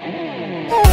ー